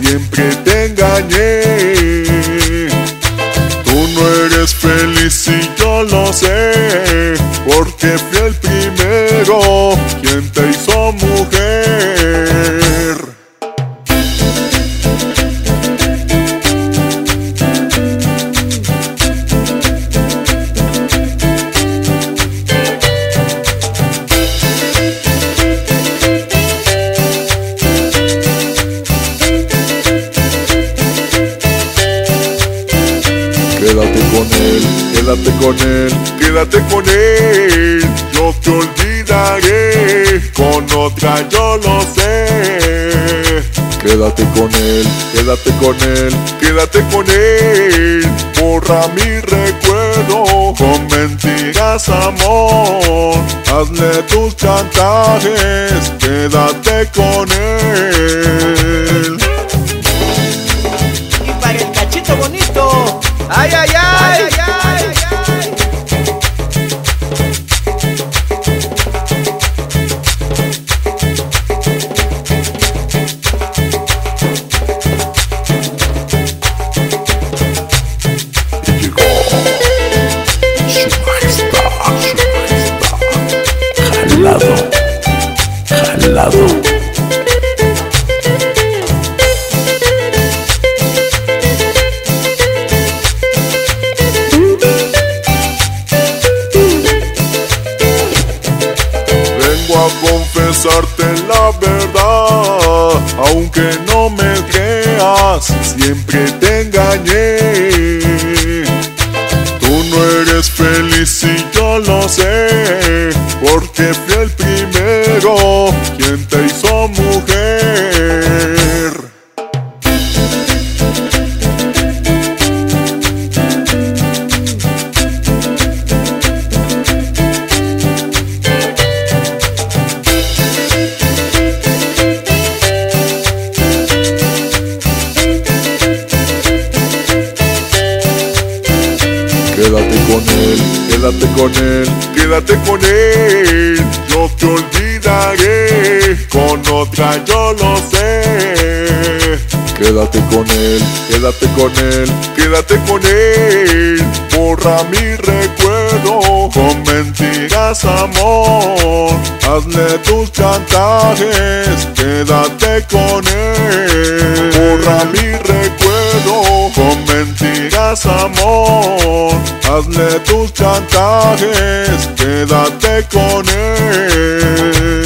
siempre te engañé. Tú no eres feliz y yo lo sé, quédate con él, quédate con él. Yo te olvidaré, con otra yo lo sé. Quédate con él, quédate con él, quédate con él. Borra mi recuerdo con mentiras, amor. Hazle tus chantajes, quédate con él. Confesarte la verdad, aunque no me creas, siempre te engañé. Tú no eres feliz y yo lo sé, porque fui Quédate con él, quédate con él, quédate con él. Yo te olvidaré, con otra yo lo sé. Quédate con él, quédate con él, quédate con él. Borra mi recuerdo con mentiras, amor. Hazle tus chantajes, quédate con él. Borra mi recuerdo con mentiras, amor. Hazle tus chantajes, quédate con él.